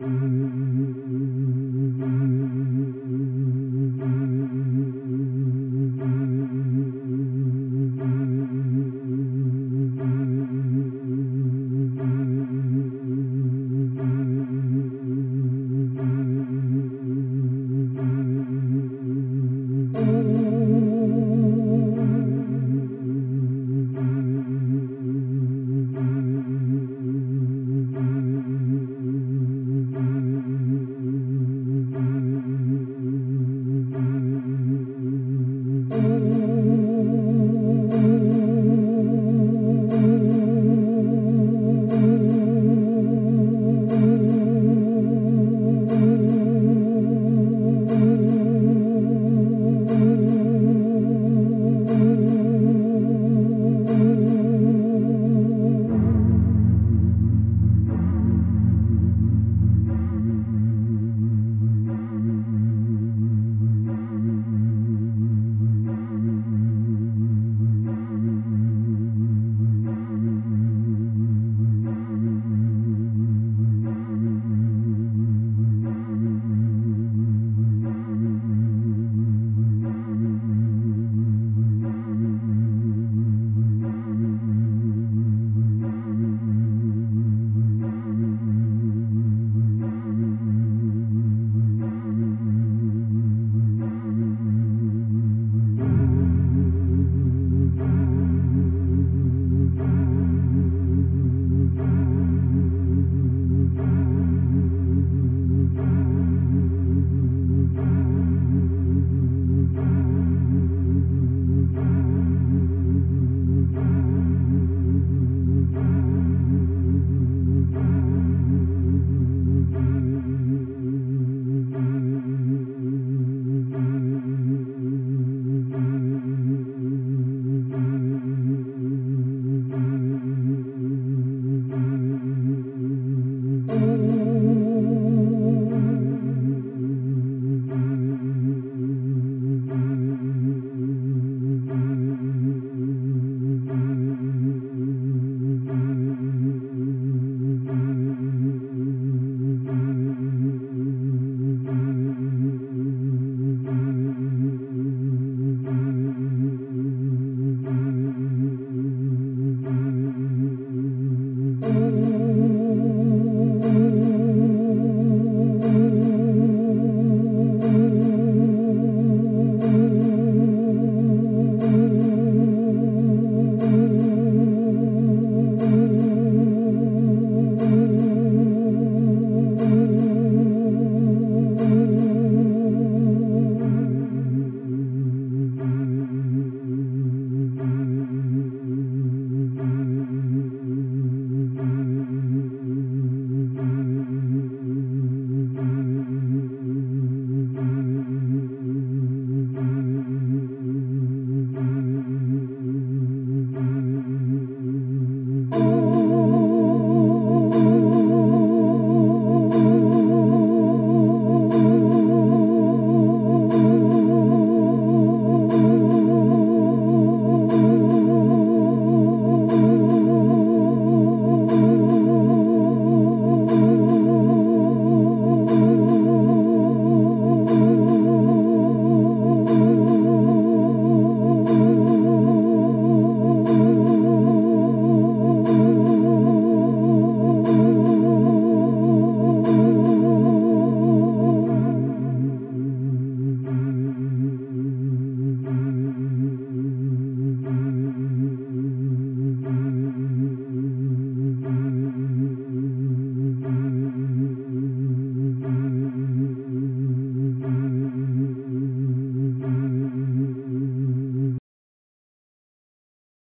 Mm-hmm.